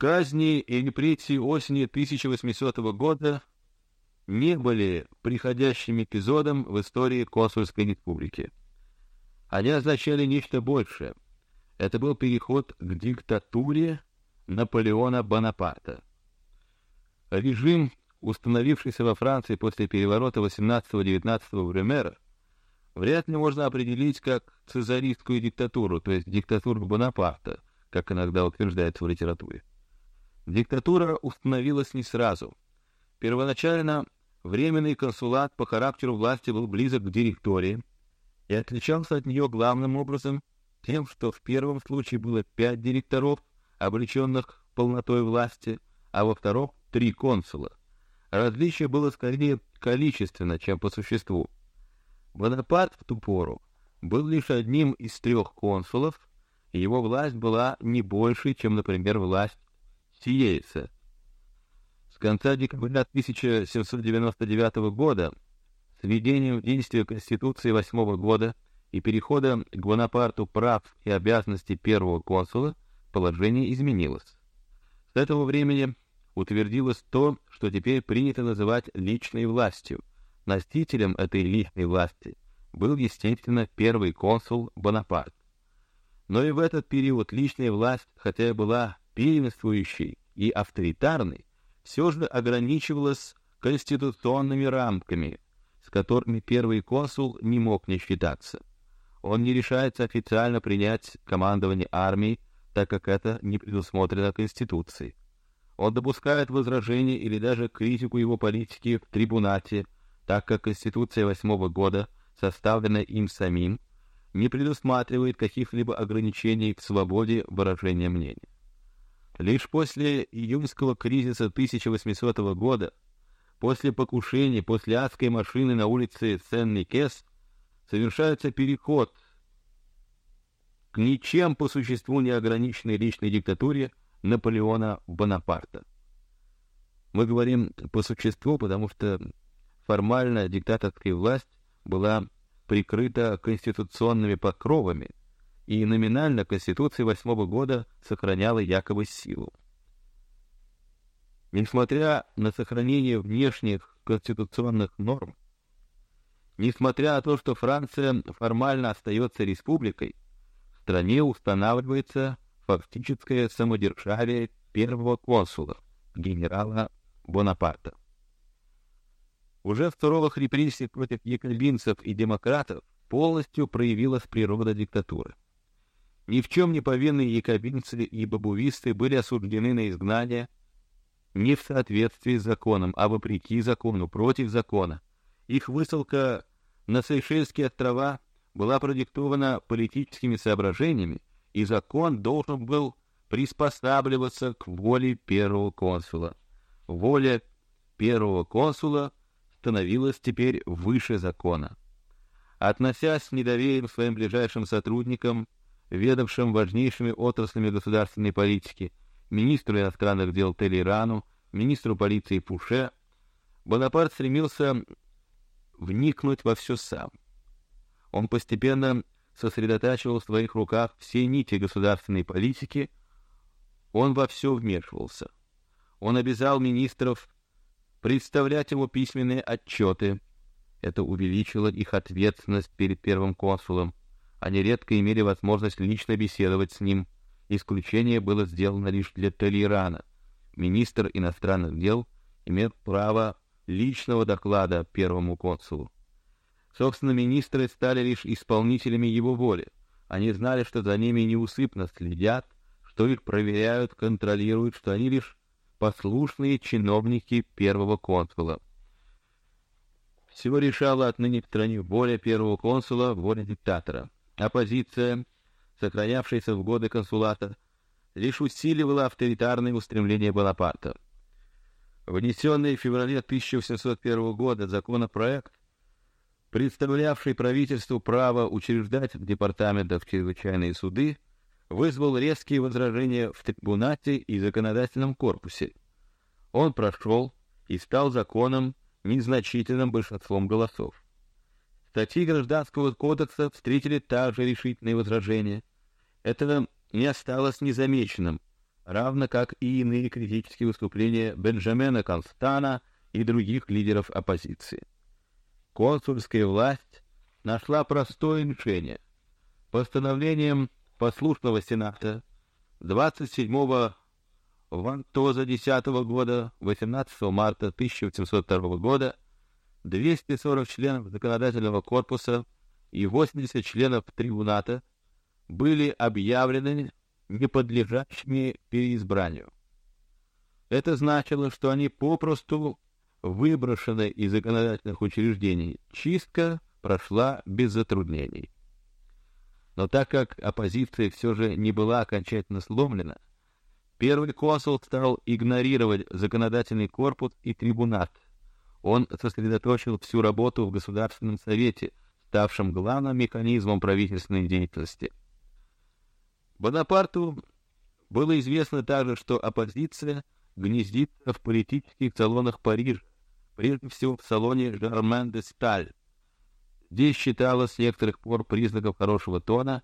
Казни и репрессии осени 1800 года не были приходящим эпизодом в истории консульской республики. Они означали нечто большее. Это был переход к диктатуре Наполеона Бонапарта. Режим, установившийся во Франции после переворота 18-19 Брюмера, вряд ли можно определить как цезаристскую диктатуру, то есть диктатуру Бонапарта, как иногда утверждается в литературе. Диктатура установилась не сразу. Первоначально временный консулат по характеру власти был близок к директории и отличался от нее главным образом тем, что в первом случае было пять директоров, облеченных полнотой власти, а во втором три консула. Различие было скорее количественно, чем по существу. Бонапарт в ту пору был лишь одним из трех консулов, и его власть была не больше, чем, например, власть Сиейса. С конца декабря 1799 года с введением в действие Конституции восьмого года и перехода к Бонапарту прав и обязанностей первого консула положение изменилось. С этого времени утвердилось то, что теперь принято называть личной властью. Носителем этой личной власти был, естественно, первый консул Бонапарт. Но и в этот период личная власть, хотя и была первенствующей и авторитарной, все же ограничивалась конституционными рамками, с которыми первый консул не мог не считаться. Он не решается официально принять командование армией, так как это не предусмотрено Конституцией. Он допускает возражения или даже критику его политики в трибунате, так как Конституция восьмого года, составленная им самим, не предусматривает каких-либо ограничений в свободе выражения мнения. Лишь после июньского кризиса 1800 года, после покушений, после адской машины на улице Сен-Никес, совершается переход к ничем по существу не ограниченной личной диктатуре Наполеона Бонапарта. Мы говорим по существу, потому что формально диктаторская власть была прикрыта конституционными покровами, и номинально Конституция восьмого года сохраняла якобы силу. Несмотря на сохранение внешних конституционных норм, несмотря на то, что Франция формально остается республикой, в стране устанавливается фактическое самодержавие первого консула, генерала Бонапарта. Уже в суровых репрессиях против якобинцев и демократов полностью проявилась природа диктатуры. Ни в чем не повинные якобинцы и бабувисты были осуждены на изгнание не в соответствии с законом, а вопреки закону, против закона. Их высылка на Сейшельские острова была продиктована политическими соображениями, и закон должен был приспосабливаться к воле первого консула. Воля первого консула становилась теперь выше закона. Относясь с недоверием к своим ближайшим сотрудникам, ведавшим важнейшими отраслями государственной политики, министру иностранных дел Телерану, министру полиции Пуше, Бонапарт стремился вникнуть во все сам. Он постепенно сосредотачивал в своих руках все нити государственной политики, он во все вмешивался. Он обязал министров представлять ему письменные отчеты. Это увеличило их ответственность перед первым консулом. Они редко имели возможность лично беседовать с ним. Исключение было сделано лишь для Толерана. Министр иностранных дел имел право личного доклада первому консулу. Собственно, министры стали лишь исполнителями его воли. Они знали, что за ними неусыпно следят, что их проверяют, контролируют, что они лишь послушные чиновники первого консула. Всего решала отныне в стране воля первого консула, воля диктатора. Оппозиция, сохранявшаяся в годы консулата, лишь усиливала авторитарные устремления Бонапарта. Внесенный в феврале 1801 года законопроект представлявший правительству право учреждать в департаментах чрезвычайные суды, вызвал резкие возражения в трибунате и законодательном корпусе. Он прошел и стал законом незначительным большинством голосов. Статьи гражданского кодекса встретили также решительные возражения. Это не осталось незамеченным. равно как и иные критические выступления Бенджамина Констана и других лидеров оппозиции. Консульская власть нашла простое решение. Постановлением послушного сената 27 Вантоза 10 года 18 марта 1802 года 240 членов законодательного корпуса и 80 членов трибуната были объявлены неподлежащими переизбранию. Это значило, что они попросту выброшены из законодательных учреждений. Чистка прошла без затруднений. Но так как оппозиция все же не была окончательно сломлена, первый консул стал игнорировать законодательный корпус и трибунат. Он сосредоточил всю работу в Государственном совете, ставшем главным механизмом правительственной деятельности. Бонапарту было известно также, что оппозиция гнездится в политических салонах Парижа, прежде всего в салоне Жермен де Сталь. Здесь считалось с некоторых пор признаком хорошего тона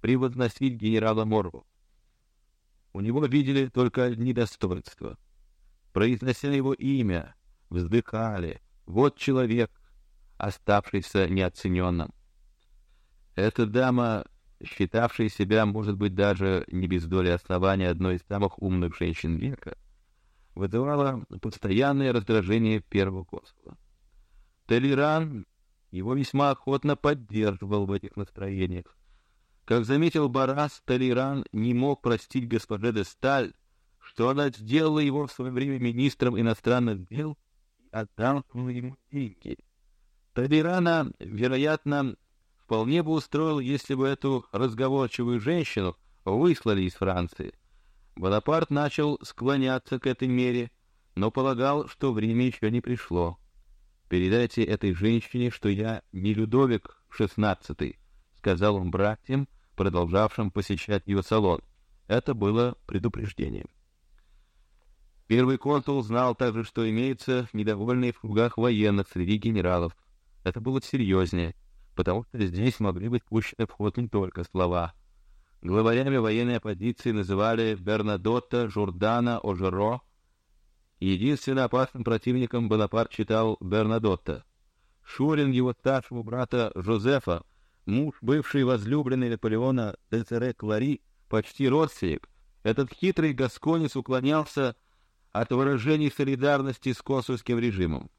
превозносить генерала Морву. У него видели только одни достоинства. Произнося его имя, вздыхали: "Вот человек, оставшийся неоцененным". Эта дама считавшая себя, может быть, даже не без доли основания одной из самых умных женщин века, вызывала постоянное раздражение первого консула. Толеран его весьма охотно поддерживал в этих настроениях. Как заметил Барас, Толеран не мог простить госпоже де Сталь, что она сделала его в свое время министром иностранных дел отдал ему деньги. Толерана, вероятно, вполне бы устроил, если бы эту разговорчивую женщину выслали из Франции. Бонапарт начал склоняться к этой мере, но полагал, что время еще не пришло. Передайте этой женщине, что я не Людовик XVI, сказал он братьям, продолжавшим посещать его салон. Это было предупреждением. Первый консул знал также, что имеются недовольные в кругах военных среди генералов. Это было серьезнее потому что здесь могли быть пущены в ход не только слова. Главарями военной оппозиции называли Бернадотта, Журдана, Ожеро. Единственно опасным противником Бонапарт считал Бернадотта. Шурин его старшего брата Жозефа, муж бывший возлюбленный Наполеона Децере Клари, почти родственник, этот хитрый гасконец уклонялся от выражений солидарности с консульским режимом.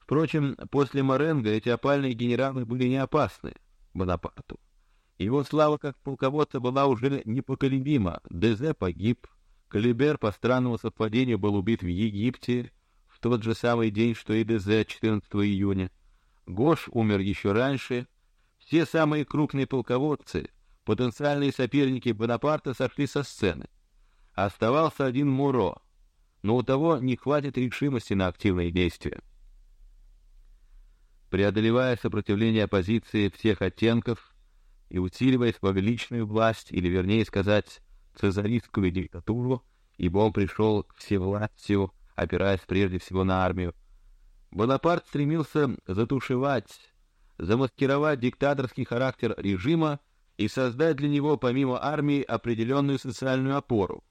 Впрочем, после Маренго эти опальные генералы были не опасны Бонапарту. Его слава как полководца была уже непоколебима. Дезе погиб, Калибер по странному совпадению был убит в Египте в тот же самый день, что и Дезе, 14 июня. Гош умер еще раньше. Все самые крупные полководцы, потенциальные соперники Бонапарта, сошли со сцены. Оставался один Муро, но у того не хватит решимости на активные действия преодолевая сопротивление оппозиции всех оттенков и усиливая свою личную власть, или вернее сказать, цезаристскую диктатуру, ибо он пришел к всевластию, опираясь прежде всего на армию. Бонапарт стремился затушевать, замаскировать диктаторский характер режима и создать для него помимо армии определенную социальную опору.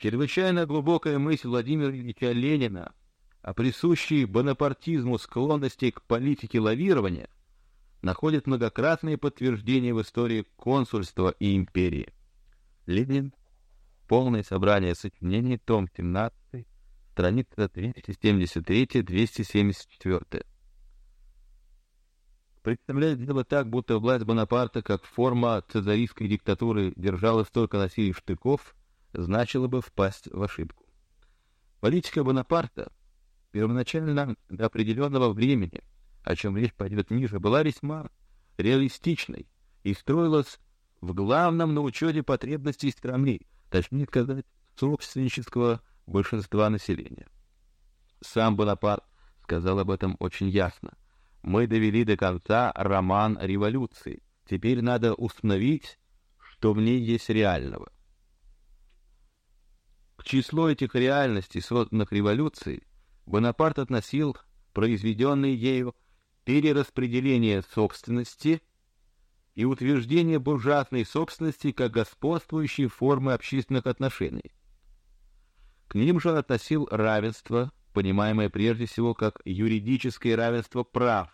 Чрезвычайно глубокая мысль Владимира Ильича Ленина а присущие бонапартизму склонности к политике лавирования находят многократные подтверждения в истории консульства и империи. Ленин. Полное собрание сочинений, том 17, страница 273-274. Представлять дело так, будто власть Бонапарта как форма цезаристской диктатуры держалась только на силе штыков, значило бы впасть в ошибку. Политика Бонапарта первоначально до определенного времени, о чем речь пойдет ниже, была весьма реалистичной и строилась в главном на учете потребностей страны, точнее сказать, собственнического большинства населения. Сам Бонапарт сказал об этом очень ясно. Мы довели до конца роман революции. Теперь надо установить, что в ней есть реального. К числу этих реальностей, созданных революцией, Бонапарт относил произведенные ею перераспределение собственности и утверждение буржуазной собственности как господствующей формы общественных отношений. К ним же относил равенство, понимаемое прежде всего как юридическое равенство прав,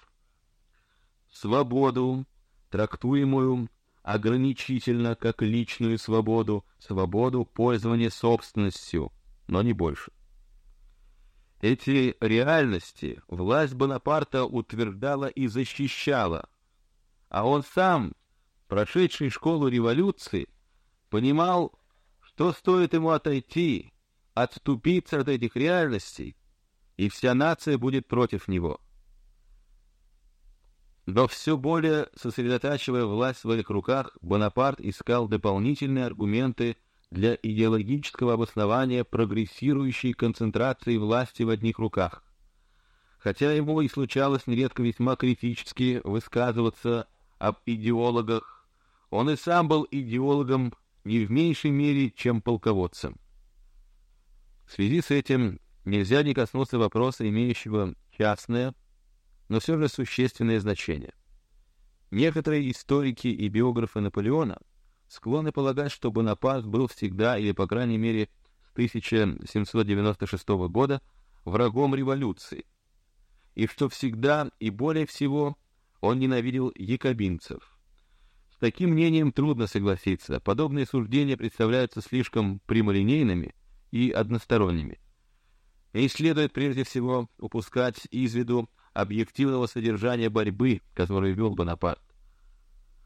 свободу, трактуемую ограничительно как личную свободу, свободу пользования собственностью, но не больше. Эти реальности власть Бонапарта утверждала и защищала, а он сам, прошедший школу революции, понимал, что стоит ему отойти, отступиться от этих реальностей, и вся нация будет против него. Но все более сосредотачивая власть в своих руках, Бонапарт искал дополнительные аргументы для идеологического обоснования прогрессирующей концентрации власти в одних руках. Хотя ему и случалось нередко весьма критически высказываться об идеологах, он и сам был идеологом не в меньшей мере, чем полководцем. В связи с этим нельзя не коснуться вопроса, имеющего частное, но все же существенное значение. Некоторые историки и биографы Наполеона склонны полагать, что Бонапарт был всегда, или по крайней мере с 1796 года, врагом революции, и что всегда и более всего он ненавидел якобинцев. С таким мнением трудно согласиться. Подобные суждения представляются слишком прямолинейными и односторонними. И следует прежде всего упускать из виду объективного содержания борьбы, которую вел Бонапарт.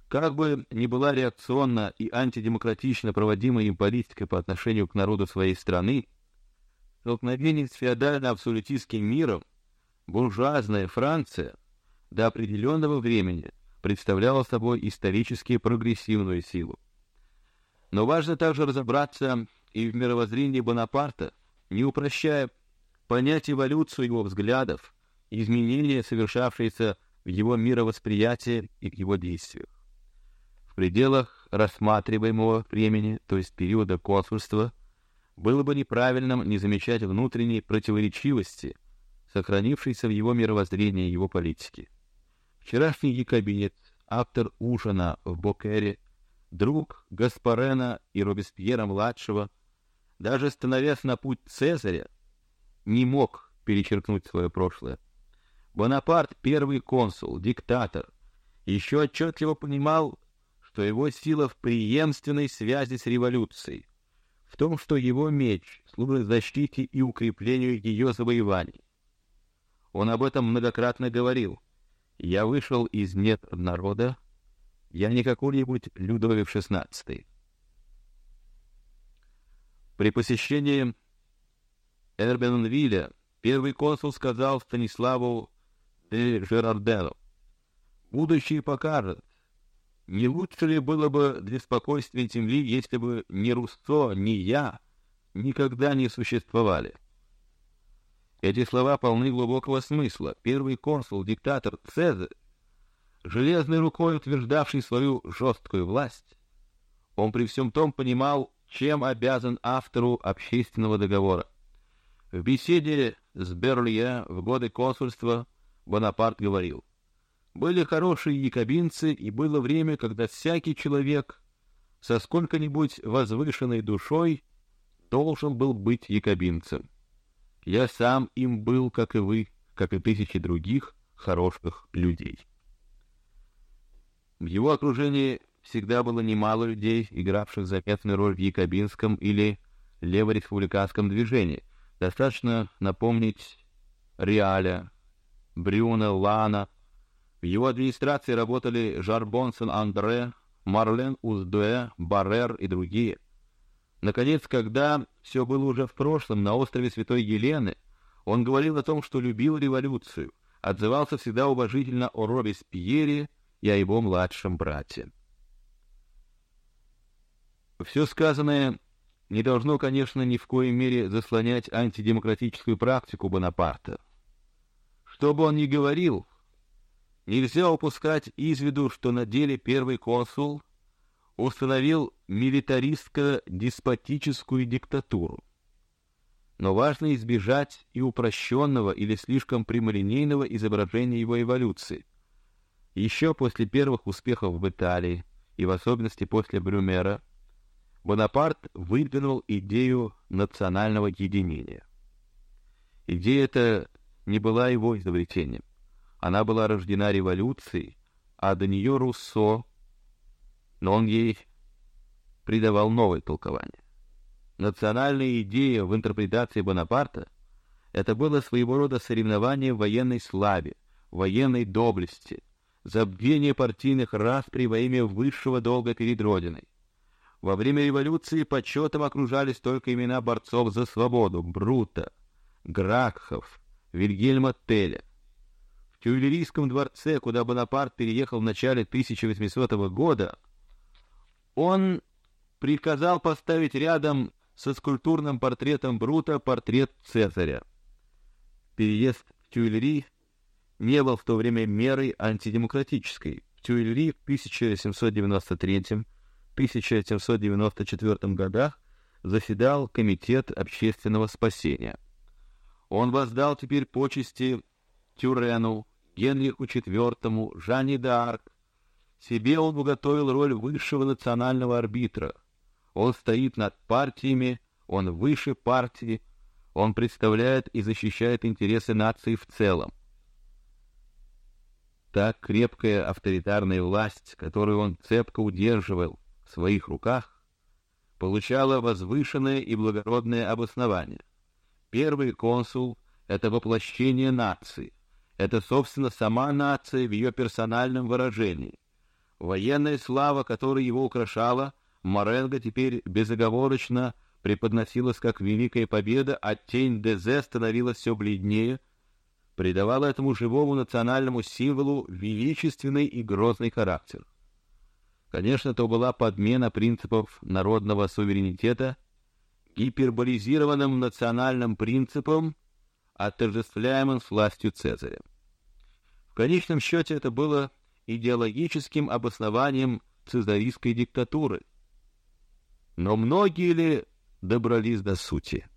Как бы ни была реакционна и антидемократично проводимая им политика по отношению к народу своей страны, столкновение с феодально-абсолютистским миром, буржуазная Франция до определенного времени представляла собой исторически прогрессивную силу. Но важно также разобраться и в мировоззрении Бонапарта, не упрощая понять эволюцию его взглядов, изменения, совершавшиеся в его мировосприятии и в его действиях. В пределах рассматриваемого времени, то есть периода консульства, было бы неправильным не замечать внутренней противоречивости, сохранившейся в его мировоззрении и его политике. Вчерашний якобинец, автор ужина в Бокере, друг Гаспарена и Робеспьера младшего, даже становясь на путь Цезаря, не мог перечеркнуть свое прошлое. Бонапарт, первый консул, диктатор, еще отчетливо понимал, что его сила в преемственной связи с революцией, в том, что его меч служит защите и укреплению ее завоеваний. Он об этом многократно говорил. Я вышел из нет народа, я не какой-нибудь Людовик XVI. При посещении Эрбенвилля первый консул сказал Станиславу де Жерардену: "Будущее покажет, не лучше ли было бы для спокойствия земли, если бы ни Руссо, ни я никогда не существовали?" Эти слова полны глубокого смысла. Первый консул, диктатор Цезарь, железной рукой утверждавший свою жесткую власть, он при всем том понимал, чем обязан автору общественного договора. В беседе с Берлье в годы консульства Бонапарт говорил: были хорошие якобинцы, и было время, когда всякий человек со сколько-нибудь возвышенной душой должен был быть якобинцем. Я сам им был, как и вы, как и тысячи других хороших людей. В его окружении всегда было немало людей, игравших заметную роль в якобинском или левореспубликанском движении, Достаточно напомнить Реаля, Брюна, Лана. В его администрации работали Жарбонсен Андре, Марлен Уздуэ, Баррер и другие. Наконец, когда все было уже в прошлом, на острове Святой Елены, он говорил о том, что любил революцию, отзывался всегда уважительно о Робеспьере и о его младшем брате. Все сказанное не должно, конечно, ни в коей мере заслонять антидемократическую практику Бонапарта. Что бы он ни говорил, нельзя упускать из виду, что на деле первый консул установил милитаристско-деспотическую диктатуру. Но важно избежать и упрощенного или слишком прямолинейного изображения его эволюции. Еще после первых успехов в Италии и в особенности после Брюмера Бонапарт выдвинул идею национального единения. Идея эта не была его изобретением. Она была рождена революцией, а до нее Руссо, но он ей придавал новое толкование. Национальная идея в интерпретации Бонапарта это было своего рода соревнование в военной славе, военной доблести, забвение партийных распри во имя высшего долга перед родиной. Во время революции почетом окружались только имена борцов за свободу: Брута, Гракхов, Вильгельма Теля. В Тюильрийском дворце, куда Бонапарт переехал в начале 1800 года, он приказал поставить рядом со скульптурным портретом Брута портрет Цезаря. Переезд в Тюильри не был в то время мерой антидемократической. В Тюильри в 1793-1794 годах заседал комитет общественного спасения. Он воздал теперь почести Тюрену, Генриху IV, Жанне д'Арк. Себе он уготовил роль высшего национального арбитра. Он стоит над партиями, он выше партии, он представляет и защищает интересы нации в целом. Так крепкая авторитарная власть, которую он цепко удерживал в своих руках, получала возвышенное и благородное обоснование. Первый консул — это воплощение нации, это, собственно, сама нация в ее персональном выражении. Военная слава, которая его украшала, Моренго теперь безоговорочно преподносилась как великая победа, а тень Дезе становилась все бледнее, придавала этому живому национальному символу величественный и грозный характер. Конечно, то была подмена принципов народного суверенитета гиперболизированным национальным принципом, отождествляемым с властью Цезаря. В конечном счете это было идеологическим обоснованием цезарийской диктатуры. Но многие ли добрались до сути?